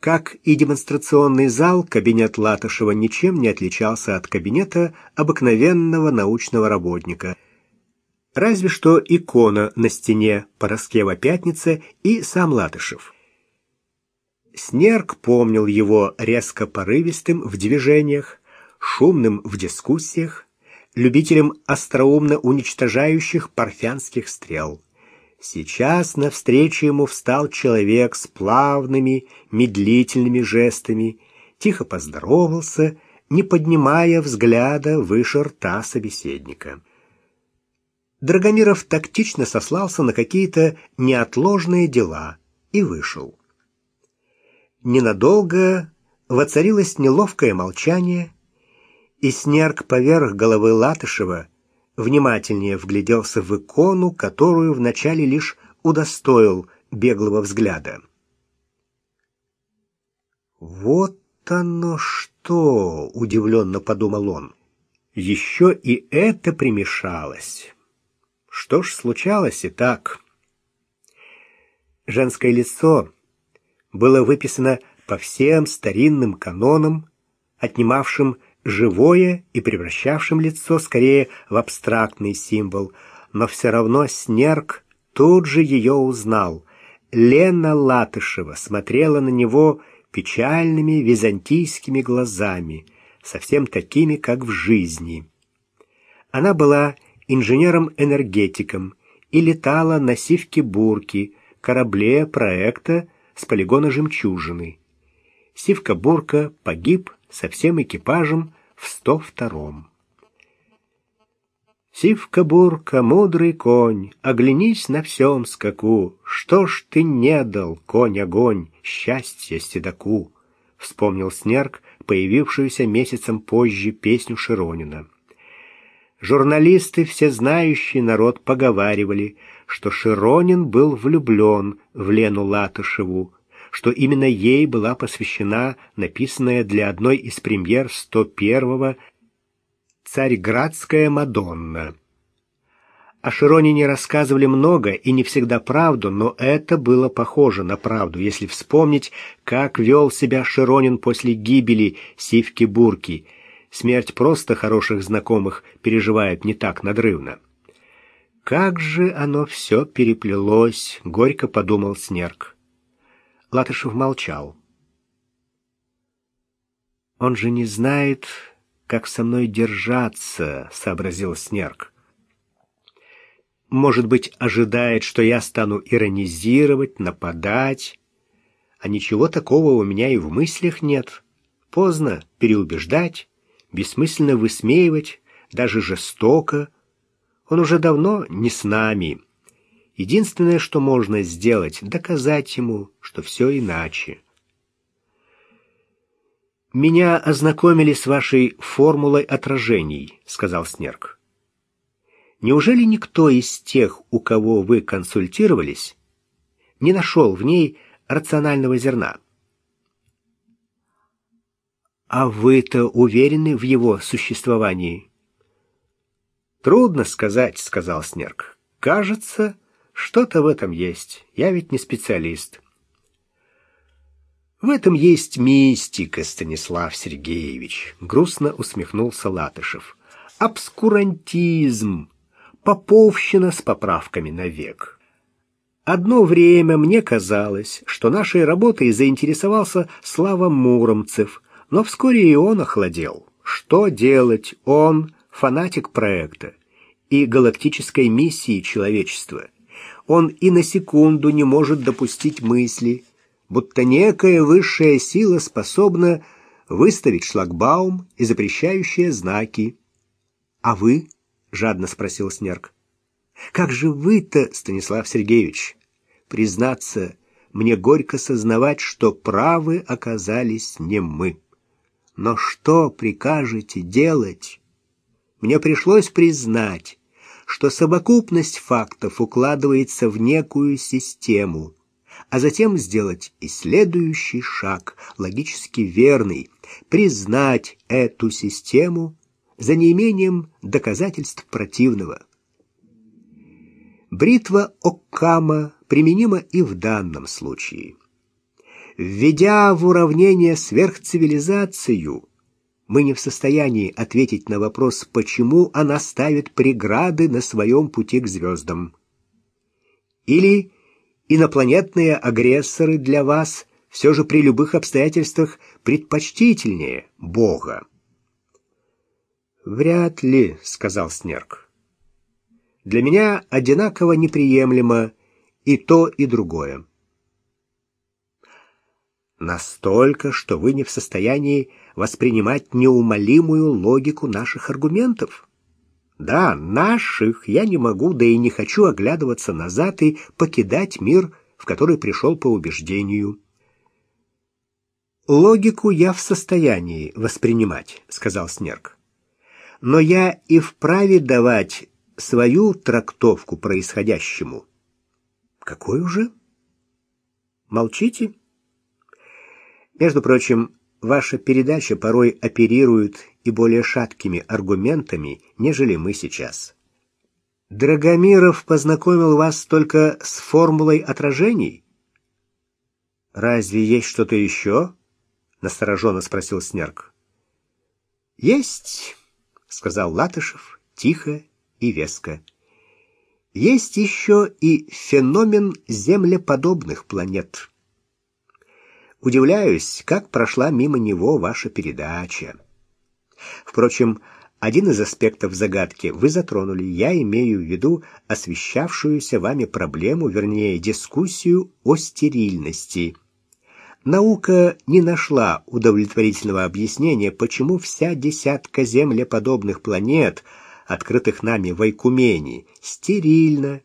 Как и демонстрационный зал, кабинет Латышева ничем не отличался от кабинета обыкновенного научного работника. Разве что икона на стене Пороскева-Пятница и сам Латышев. Снерк помнил его резко порывистым в движениях, шумным в дискуссиях, любителем остроумно уничтожающих парфянских стрел. Сейчас навстречу ему встал человек с плавными, медлительными жестами, тихо поздоровался, не поднимая взгляда выше рта собеседника. Драгомиров тактично сослался на какие-то неотложные дела и вышел. Ненадолго воцарилось неловкое молчание, и Снерк поверх головы Латышева внимательнее вгляделся в икону, которую вначале лишь удостоил беглого взгляда. «Вот оно что!» — удивленно подумал он. «Еще и это примешалось. Что ж, случалось и так». Женское лицо было выписано по всем старинным канонам, отнимавшим живое и превращавшим лицо скорее в абстрактный символ, но все равно Снерк тут же ее узнал. Лена Латышева смотрела на него печальными византийскими глазами, совсем такими, как в жизни. Она была инженером-энергетиком и летала на сивке-бурке, корабле проекта с полигона «Жемчужины». Сивка-бурка погиб со всем экипажем в 102-м. Сивка-бурка, мудрый конь, оглянись на всем скаку, что ж ты не дал, конь-огонь, счастье седаку, вспомнил Снерк, появившуюся месяцем позже песню Широнина. Журналисты, всезнающий народ, поговаривали, что Широнин был влюблен в Лену Латышеву, что именно ей была посвящена написанная для одной из премьер 101-го «Царьградская Мадонна». О Широнине рассказывали много и не всегда правду, но это было похоже на правду, если вспомнить, как вел себя Широнин после гибели Сивки-Бурки. Смерть просто хороших знакомых переживает не так надрывно. «Как же оно все переплелось!» — горько подумал Снерк. Латышев молчал. «Он же не знает, как со мной держаться», — сообразил Снерк. «Может быть, ожидает, что я стану иронизировать, нападать, а ничего такого у меня и в мыслях нет. Поздно переубеждать, бессмысленно высмеивать, даже жестоко. Он уже давно не с нами». Единственное, что можно сделать, доказать ему, что все иначе. «Меня ознакомили с вашей формулой отражений», — сказал Снерк. «Неужели никто из тех, у кого вы консультировались, не нашел в ней рационального зерна?» «А вы-то уверены в его существовании?» «Трудно сказать», — сказал Снерк. «Кажется, что-то в этом есть. Я ведь не специалист. В этом есть мистика, Станислав Сергеевич, грустно усмехнулся Латышев. Обскурантизм, поповщина с поправками на век. Одно время мне казалось, что нашей работой заинтересовался Слава Муромцев, но вскоре и он охладел. Что делать? Он фанатик проекта и галактической миссии человечества он и на секунду не может допустить мысли, будто некая высшая сила способна выставить шлагбаум и запрещающие знаки. «А вы?» — жадно спросил Снерк. «Как же вы-то, Станислав Сергеевич? Признаться, мне горько сознавать, что правы оказались не мы. Но что прикажете делать? Мне пришлось признать, что совокупность фактов укладывается в некую систему, а затем сделать и следующий шаг, логически верный, признать эту систему за неимением доказательств противного. Бритва Оккама применима и в данном случае. Введя в уравнение сверхцивилизацию, мы не в состоянии ответить на вопрос, почему она ставит преграды на своем пути к звездам. Или инопланетные агрессоры для вас все же при любых обстоятельствах предпочтительнее Бога. «Вряд ли», — сказал Снерк. «Для меня одинаково неприемлемо и то, и другое. Настолько, что вы не в состоянии воспринимать неумолимую логику наших аргументов. Да, наших я не могу, да и не хочу оглядываться назад и покидать мир, в который пришел по убеждению. «Логику я в состоянии воспринимать», — сказал Снерк. «Но я и вправе давать свою трактовку происходящему». «Какой уже?» «Молчите?» «Между прочим, ваша передача порой оперирует и более шаткими аргументами, нежели мы сейчас». Драгомиров познакомил вас только с формулой отражений? Разве есть что-то еще? — настороженно спросил Снерк. «Есть», — сказал Латышев тихо и веско. «Есть еще и феномен землеподобных планет. Удивляюсь, как прошла мимо него ваша передача. Впрочем, один из аспектов загадки вы затронули. Я имею в виду освещавшуюся вами проблему, вернее, дискуссию о стерильности». Наука не нашла удовлетворительного объяснения, почему вся десятка землеподобных планет, открытых нами в Айкумене, стерильна.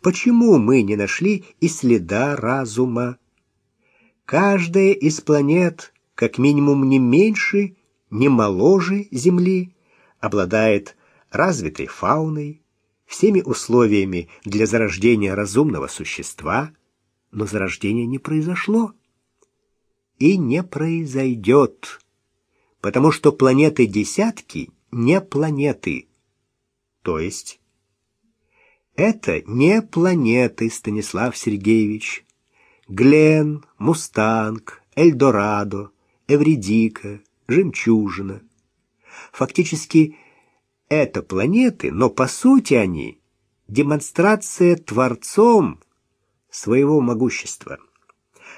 Почему мы не нашли и следа разума? Каждая из планет, как минимум не меньше, не моложе Земли, обладает развитой фауной, всеми условиями для зарождения разумного существа, но зарождение не произошло и не произойдет, потому что планеты десятки не планеты. То есть это не планеты, Станислав Сергеевич. Глен, Мустанг, Эльдорадо, Эвредика, Жемчужина. Фактически это планеты, но по сути они демонстрация Творцом своего могущества.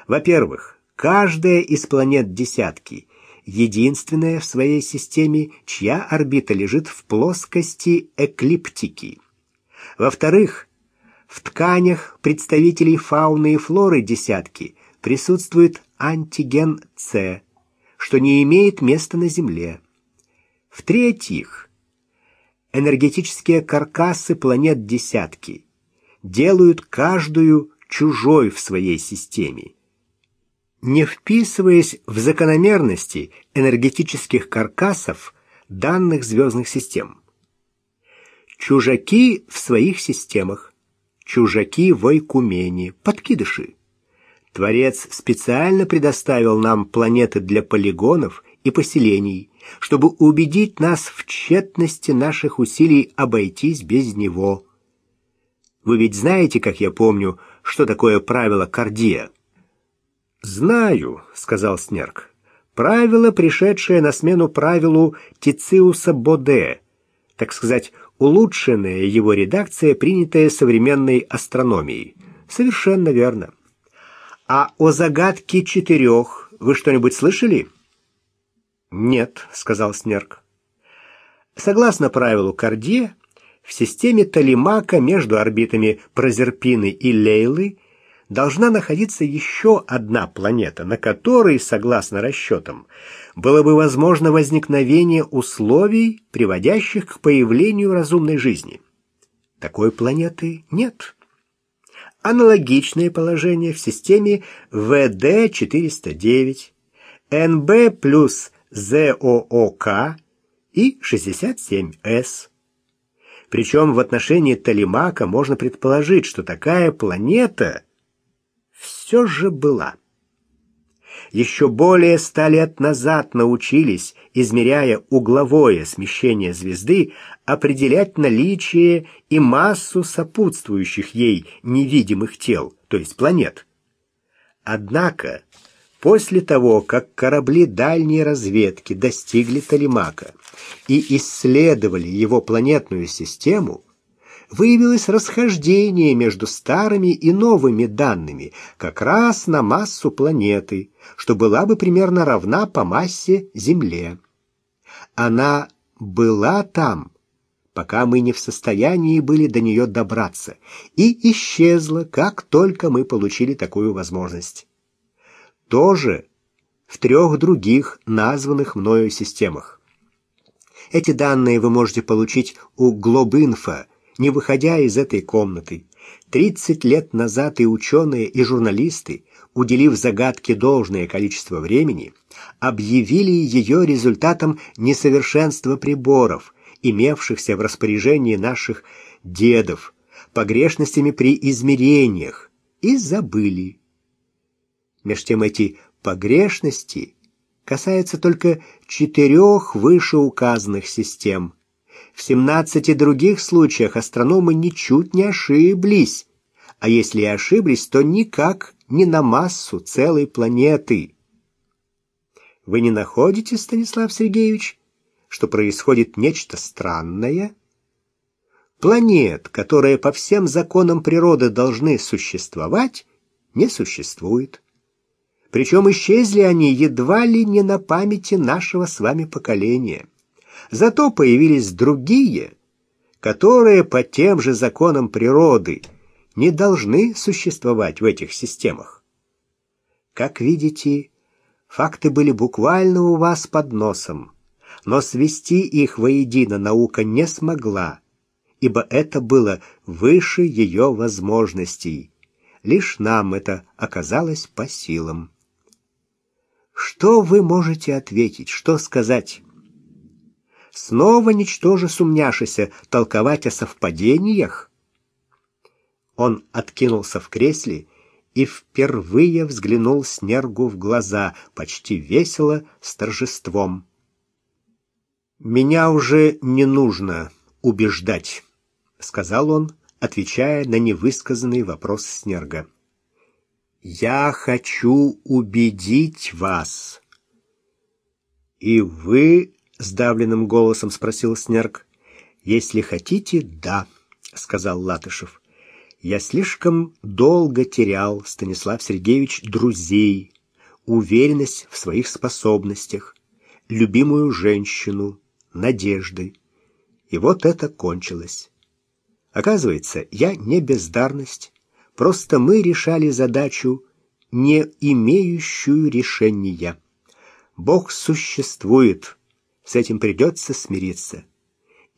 Во-первых, Каждая из планет десятки единственная в своей системе, чья орбита лежит в плоскости эклиптики. Во-вторых, в тканях представителей фауны и флоры десятки присутствует антиген С, что не имеет места на Земле. В-третьих, энергетические каркасы планет десятки делают каждую чужой в своей системе не вписываясь в закономерности энергетических каркасов данных звездных систем. Чужаки в своих системах, чужаки в Ойкумене, подкидыши. Творец специально предоставил нам планеты для полигонов и поселений, чтобы убедить нас в тщетности наших усилий обойтись без него. Вы ведь знаете, как я помню, что такое правило Кардия? «Знаю», — сказал Снерк. «Правило, пришедшее на смену правилу Тициуса Боде, так сказать, улучшенная его редакция, принятая современной астрономией. Совершенно верно. А о загадке четырех вы что-нибудь слышали?» «Нет», — сказал Снерк. Согласно правилу Кардье, в системе Талимака между орбитами Прозерпины и Лейлы должна находиться еще одна планета, на которой, согласно расчетам, было бы возможно возникновение условий, приводящих к появлению разумной жизни. Такой планеты нет. Аналогичное положение в системе ВД-409, НБ плюс ЗООК и 67С. Причем в отношении Талимака можно предположить, что такая планета – все же была. Еще более ста лет назад научились, измеряя угловое смещение звезды, определять наличие и массу сопутствующих ей невидимых тел, то есть планет. Однако После того, как корабли дальней разведки достигли Талимака и исследовали его планетную систему, выявилось расхождение между старыми и новыми данными как раз на массу планеты, что была бы примерно равна по массе Земле. Она была там, пока мы не в состоянии были до нее добраться, и исчезла, как только мы получили такую возможность. Тоже в трех других названных мною системах. Эти данные вы можете получить у Глобинфо, не выходя из этой комнаты. 30 лет назад и ученые, и журналисты, уделив загадке должное количество времени, объявили ее результатом несовершенства приборов, имевшихся в распоряжении наших дедов, погрешностями при измерениях, и забыли. Меж тем эти погрешности касаются только четырех вышеуказанных систем. В 17 других случаях астрономы ничуть не ошиблись, а если и ошиблись, то никак не на массу целой планеты. Вы не находите, Станислав Сергеевич, что происходит нечто странное? Планет, которые по всем законам природы должны существовать, не существует. Причем исчезли они едва ли не на памяти нашего с вами поколения. Зато появились другие, которые по тем же законам природы не должны существовать в этих системах. Как видите, факты были буквально у вас под носом, но свести их воедино наука не смогла, ибо это было выше ее возможностей. Лишь нам это оказалось по силам. Что вы можете ответить, что сказать? Снова, ничтоже сумняшися, толковать о совпадениях? Он откинулся в кресле и впервые взглянул Снергу в глаза, почти весело, с торжеством. «Меня уже не нужно убеждать», — сказал он, отвечая на невысказанный вопрос Снерга. Я хочу убедить вас. И вы, сдавленным голосом спросил Снерк. Если хотите, да, сказал Латышев. Я слишком долго терял, Станислав Сергеевич, друзей, уверенность в своих способностях, любимую женщину, надежды. И вот это кончилось. Оказывается, я не бездарность, Просто мы решали задачу, не имеющую решения. Бог существует, с этим придется смириться.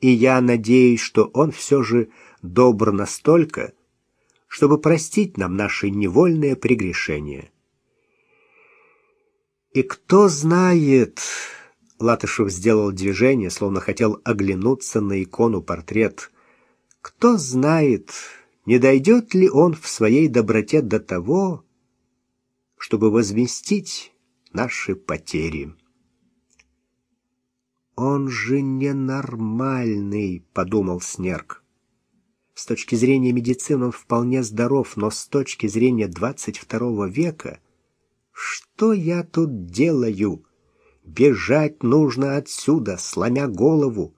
И я надеюсь, что Он все же добр настолько, чтобы простить нам наши невольные прегрешения. И кто знает... Латышев сделал движение, словно хотел оглянуться на икону портрет. Кто знает, не дойдет ли он в своей доброте до того, чтобы возместить наши потери. «Он же ненормальный», — подумал Снерк. С точки зрения медицины он вполне здоров, но с точки зрения двадцать второго века... Что я тут делаю? Бежать нужно отсюда, сломя голову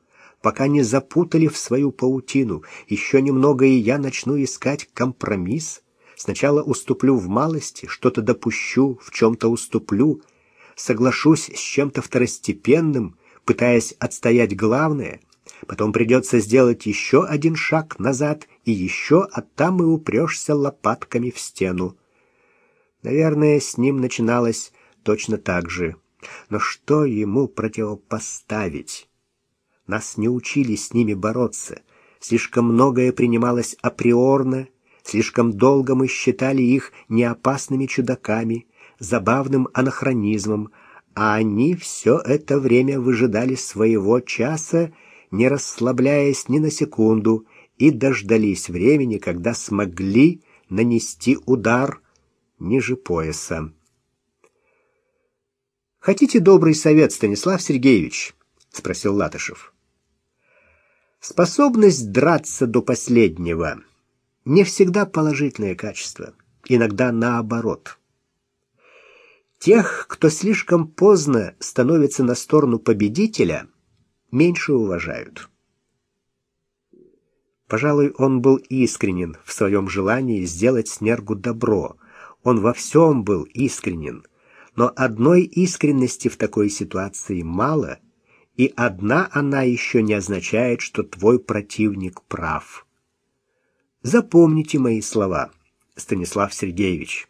пока не запутали в свою паутину. Еще немного, и я начну искать компромисс. Сначала уступлю в малости, что-то допущу, в чем-то уступлю, соглашусь с чем-то второстепенным, пытаясь отстоять главное. Потом придется сделать еще один шаг назад и еще, а там и упрешься лопатками в стену. Наверное, с ним начиналось точно так же. Но что ему противопоставить? Нас не учили с ними бороться. Слишком многое принималось априорно, слишком долго мы считали их неопасными чудаками, забавным анахронизмом, а они все это время выжидали своего часа, не расслабляясь ни на секунду, и дождались времени, когда смогли нанести удар ниже пояса. «Хотите добрый совет, Станислав Сергеевич?» — спросил Латышев. Способность драться до последнего не всегда положительное качество, иногда наоборот. Тех, кто слишком поздно становится на сторону победителя, меньше уважают. Пожалуй, он был искренен в своем желании сделать Снергу добро. Он во всем был искренен. Но одной искренности в такой ситуации мало, и одна она еще не означает, что твой противник прав. Запомните мои слова, Станислав Сергеевич.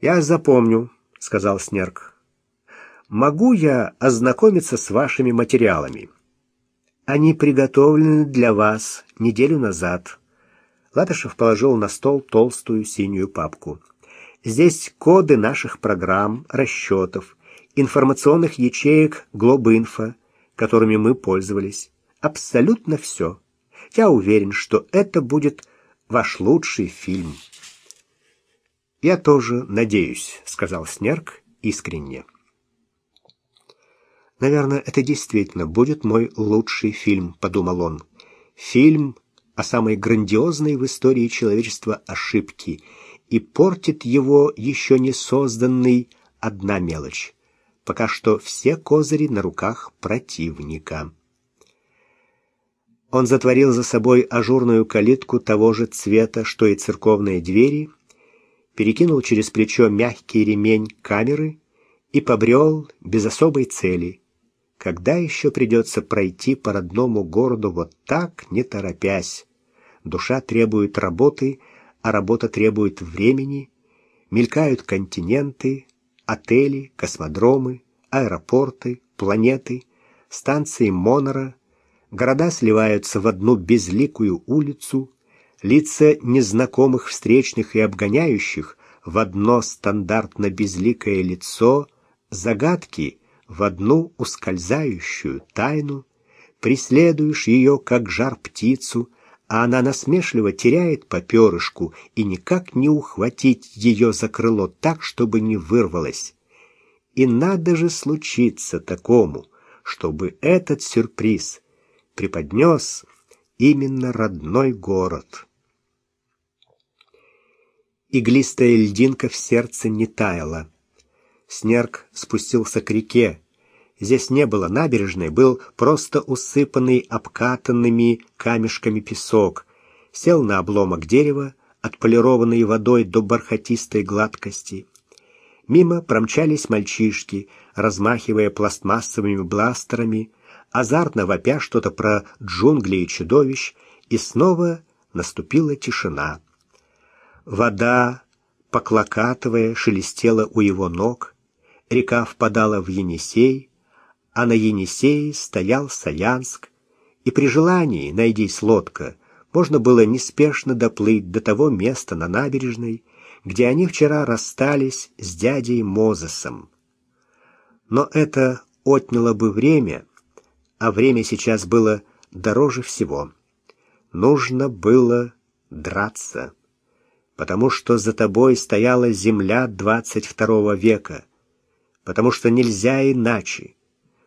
Я запомню, сказал Снерк. Могу я ознакомиться с вашими материалами? Они приготовлены для вас неделю назад. Латышев положил на стол толстую синюю папку. Здесь коды наших программ, расчетов, информационных ячеек Глобинфо, которыми мы пользовались. Абсолютно все. Я уверен, что это будет ваш лучший фильм. Я тоже надеюсь, сказал Снерк искренне. Наверное, это действительно будет мой лучший фильм, подумал он. Фильм о самой грандиозной в истории человечества ошибке, и портит его еще не созданный одна мелочь. Пока что все козыри на руках противника. Он затворил за собой ажурную калитку того же цвета, что и церковные двери, перекинул через плечо мягкий ремень камеры и побрел без особой цели — когда еще придется пройти по родному городу вот так, не торопясь? Душа требует работы, а работа требует времени. Мелькают континенты, отели, космодромы, аэропорты, планеты, станции Монора. Города сливаются в одну безликую улицу, лица незнакомых встречных и обгоняющих в одно стандартно безликое лицо, загадки — в одну ускользающую тайну, преследуешь ее, как жар птицу, а она насмешливо теряет поперышку и никак не ухватить ее за крыло так, чтобы не вырвалась. И надо же случиться такому, чтобы этот сюрприз преподнес именно родной город. Иглистая льдинка в сердце не таяла. Снерк спустился к реке. Здесь не было набережной, был просто усыпанный обкатанными камешками песок. Сел на обломок дерева, отполированный водой до бархатистой гладкости. Мимо промчались мальчишки, размахивая пластмассовыми бластерами, азартно вопя что-то про джунгли и чудовищ, и снова наступила тишина. Вода, поклокатывая, шелестела у его ног — река впадала в Енисей, а на Енисее стоял Саянск, и при желании, найдись лодка, можно было неспешно доплыть до того места на набережной, где они вчера расстались с дядей Мозесом. Но это отняло бы время, а время сейчас было дороже всего. Нужно было драться, потому что за тобой стояла земля двадцать второго века, потому что нельзя иначе,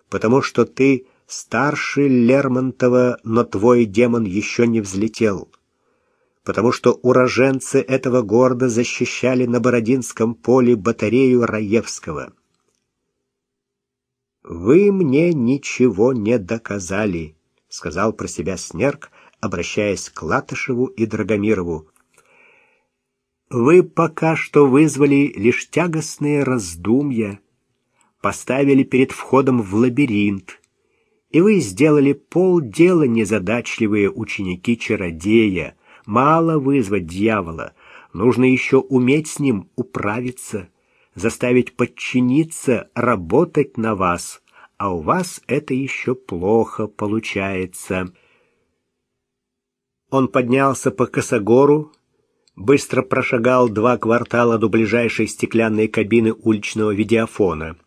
потому что ты старше Лермонтова, но твой демон еще не взлетел, потому что уроженцы этого города защищали на Бородинском поле батарею Раевского. «Вы мне ничего не доказали», — сказал про себя Снерк, обращаясь к Латышеву и Драгомирову. «Вы пока что вызвали лишь тягостные раздумья» поставили перед входом в лабиринт, и вы сделали полдела незадачливые ученики-чародея. Мало вызвать дьявола, нужно еще уметь с ним управиться, заставить подчиниться, работать на вас, а у вас это еще плохо получается. Он поднялся по косогору, быстро прошагал два квартала до ближайшей стеклянной кабины уличного видеофона —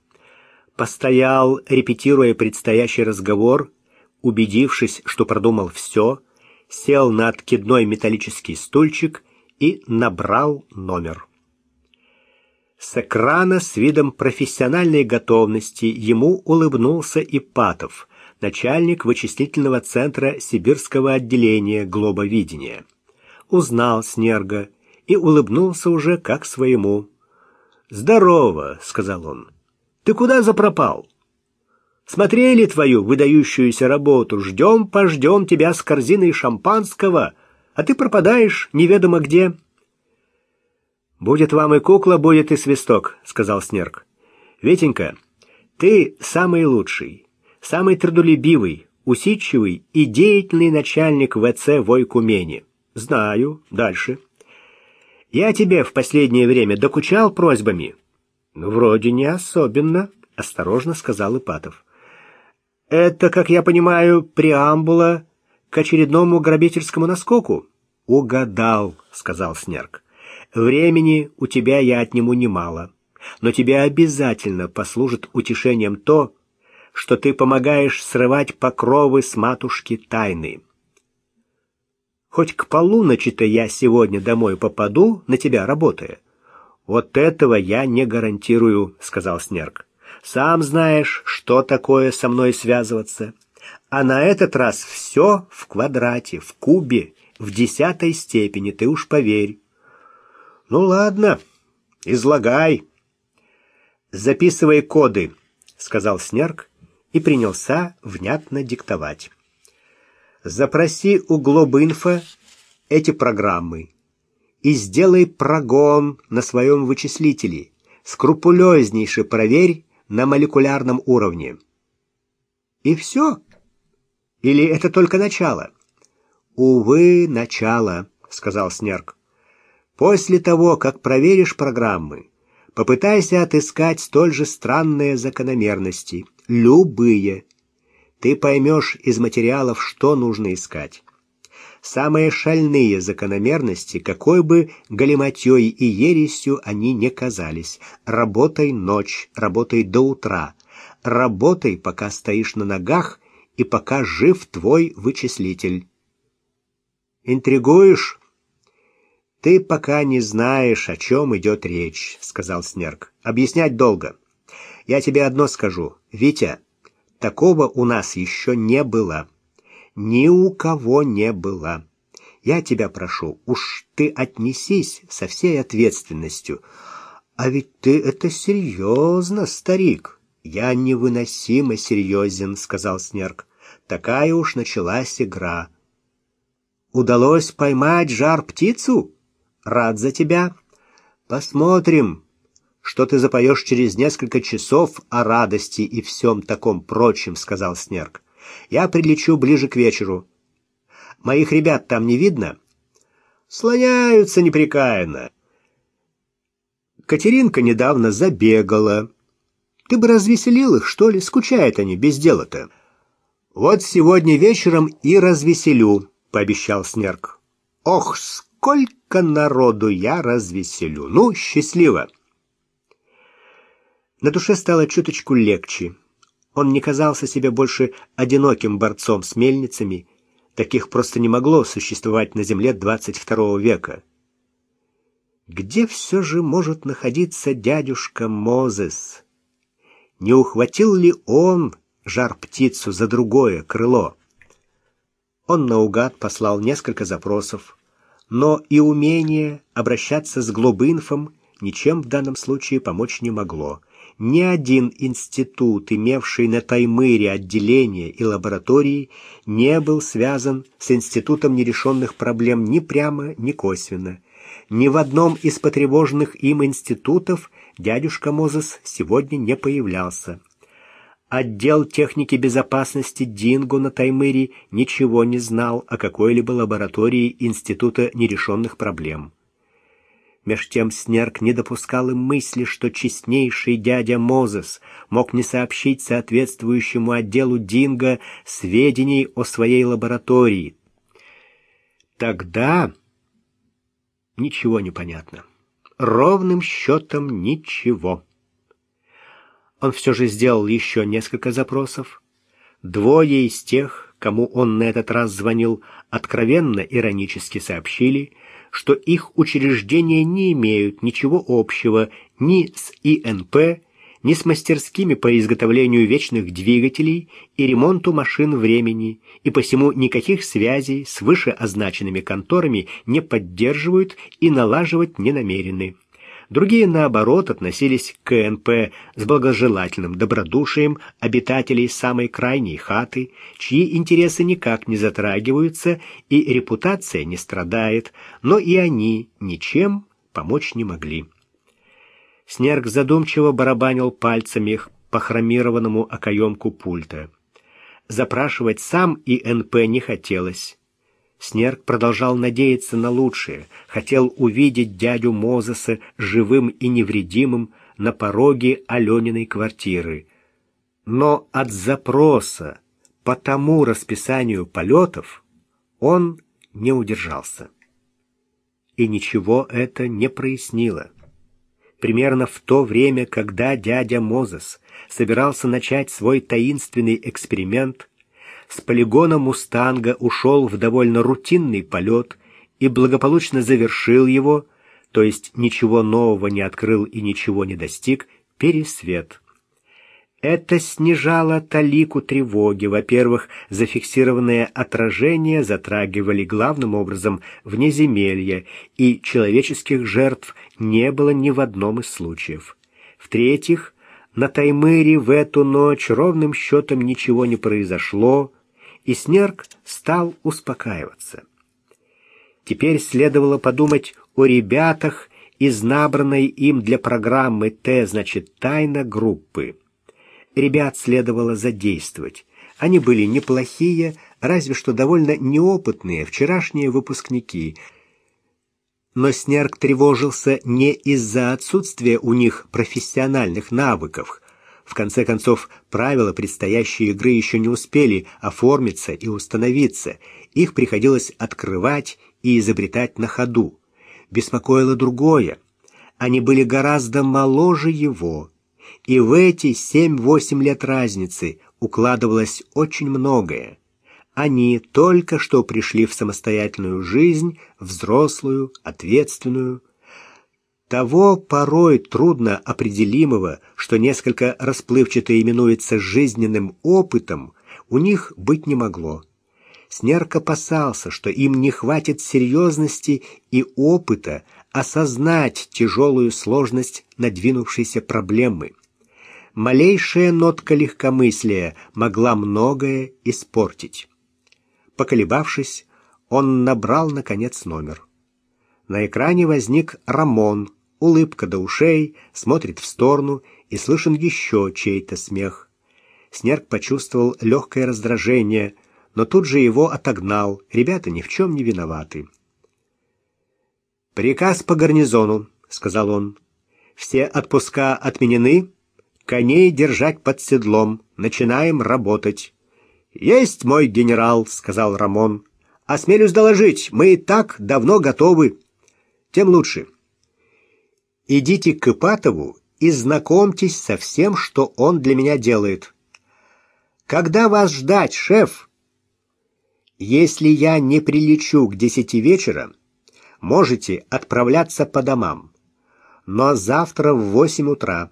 постоял, репетируя предстоящий разговор, убедившись, что продумал все, сел на откидной металлический стульчик и набрал номер. С экрана с видом профессиональной готовности ему улыбнулся Ипатов, начальник вычислительного центра Сибирского отделения глобовидения. Узнал Снерга и улыбнулся уже как своему. «Здорово», — сказал он. «Ты куда запропал?» «Смотрели твою выдающуюся работу, ждем-пождем тебя с корзиной шампанского, а ты пропадаешь неведомо где». «Будет вам и кукла, будет и свисток», — сказал Снерк. «Витенька, ты самый лучший, самый трудолюбивый, усидчивый и деятельный начальник ВЦ Войкумени. Знаю. Дальше». Я тебе в последнее время докучал просьбами? Ну, вроде не особенно, осторожно сказал Ипатов. Это, как я понимаю, преамбула к очередному грабительскому наскоку. Угадал, сказал Снерк. Времени у тебя я отниму немало, но тебе обязательно послужит утешением то, что ты помогаешь срывать покровы с матушки тайны. Хоть к полуночи-то я сегодня домой попаду, на тебя работая. Вот этого я не гарантирую, сказал Снерк. Сам знаешь, что такое со мной связываться. А на этот раз все в квадрате, в кубе, в десятой степени, ты уж поверь. Ну ладно, излагай. Записывай коды, сказал Снерк и принялся внятно диктовать. Запроси у Глобинфо эти программы и сделай прогон на своем вычислителе. Скрупулезнейше проверь на молекулярном уровне. И все? Или это только начало? Увы, начало, сказал Снерк. После того, как проверишь программы, попытайся отыскать столь же странные закономерности, любые, ты поймешь из материалов, что нужно искать. Самые шальные закономерности, какой бы галиматьей и ересью они не казались. Работай ночь, работай до утра. Работай, пока стоишь на ногах и пока жив твой вычислитель. Интригуешь? Ты пока не знаешь, о чем идет речь, сказал Снерк. Объяснять долго. Я тебе одно скажу. Витя, Такого у нас еще не было. Ни у кого не было. Я тебя прошу, уж ты отнесись со всей ответственностью. А ведь ты это серьезно, старик. Я невыносимо серьезен, сказал Снерк. Такая уж началась игра. Удалось поймать жар-птицу? Рад за тебя. Посмотрим, что ты запоешь через несколько часов о радости и всем таком прочем», — сказал Снерк. «Я прилечу ближе к вечеру. Моих ребят там не видно?» «Слоняются непрекаянно». Катеринка недавно забегала. Ты бы развеселил их, что ли? Скучают они без дела-то. Вот сегодня вечером и развеселю, пообещал Снерк. Ох, сколько народу я развеселю. Ну, счастливо. На душе стало чуточку легче. Он не казался себе больше одиноким борцом с мельницами. Таких просто не могло существовать на земле 22 века. Где все же может находиться дядюшка Мозес? Не ухватил ли он жар-птицу за другое крыло? Он наугад послал несколько запросов, но и умение обращаться с глобинфом ничем в данном случае помочь не могло ни один институт, имевший на Таймыре отделения и лаборатории, не был связан с институтом нерешенных проблем ни прямо, ни косвенно. Ни в одном из потревоженных им институтов дядюшка Мозес сегодня не появлялся. Отдел техники безопасности Динго на Таймыре ничего не знал о какой-либо лаборатории Института нерешенных проблем. Меж тем Снерк не допускал и мысли, что честнейший дядя Мозес мог не сообщить соответствующему отделу Динго сведений о своей лаборатории. Тогда ничего не понятно. Ровным счетом ничего. Он все же сделал еще несколько запросов. Двое из тех, кому он на этот раз звонил, откровенно иронически сообщили — что их учреждения не имеют ничего общего ни с ИНП, ни с мастерскими по изготовлению вечных двигателей и ремонту машин времени, и посему никаких связей с вышеозначенными конторами не поддерживают и налаживать не намерены. Другие, наоборот, относились к КНП с благожелательным добродушием обитателей самой крайней хаты, чьи интересы никак не затрагиваются и репутация не страдает, но и они ничем помочь не могли. Снерк задумчиво барабанил пальцами по хромированному окоемку пульта. Запрашивать сам ИНП не хотелось. Снерк продолжал надеяться на лучшее, хотел увидеть дядю Мозеса живым и невредимым на пороге Алёниной квартиры. Но от запроса по тому расписанию полетов он не удержался. И ничего это не прояснило. Примерно в то время, когда дядя Мозес собирался начать свой таинственный эксперимент, с полигона «Мустанга» ушел в довольно рутинный полет и благополучно завершил его, то есть ничего нового не открыл и ничего не достиг, пересвет. Это снижало талику тревоги. Во-первых, зафиксированные отражения затрагивали главным образом внеземелье, и человеческих жертв не было ни в одном из случаев. В-третьих, на Таймыре в эту ночь ровным счетом ничего не произошло, и Снерк стал успокаиваться. Теперь следовало подумать о ребятах из набранной им для программы Т, значит, тайна группы. Ребят следовало задействовать. Они были неплохие, разве что довольно неопытные, вчерашние выпускники. Но Снерк тревожился не из-за отсутствия у них профессиональных навыков, в конце концов, правила предстоящей игры еще не успели оформиться и установиться. Их приходилось открывать и изобретать на ходу. Беспокоило другое. Они были гораздо моложе его. И в эти семь-восемь лет разницы укладывалось очень многое. Они только что пришли в самостоятельную жизнь, взрослую, ответственную, того порой трудно определимого, что несколько расплывчато именуется жизненным опытом, у них быть не могло. Снерк опасался, что им не хватит серьезности и опыта осознать тяжелую сложность надвинувшейся проблемы. Малейшая нотка легкомыслия могла многое испортить. Поколебавшись, он набрал, наконец, номер. На экране возник Рамон, улыбка до ушей, смотрит в сторону и слышен еще чей-то смех. Снерк почувствовал легкое раздражение, но тут же его отогнал. Ребята ни в чем не виноваты. «Приказ по гарнизону», — сказал он. «Все отпуска отменены. Коней держать под седлом. Начинаем работать». «Есть мой генерал», — сказал Рамон. «Осмелюсь доложить, мы и так давно готовы. Тем лучше. Идите к Ипатову и знакомьтесь со всем, что он для меня делает. Когда вас ждать, шеф? Если я не прилечу к десяти вечера, можете отправляться по домам. Но завтра в восемь утра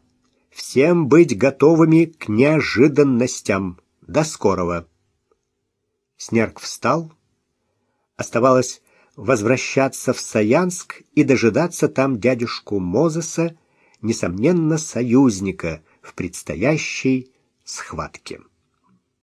всем быть готовыми к неожиданностям. До скорого. Снерк встал. Оставалось возвращаться в Саянск и дожидаться там дядюшку Мозеса, несомненно, союзника в предстоящей схватке.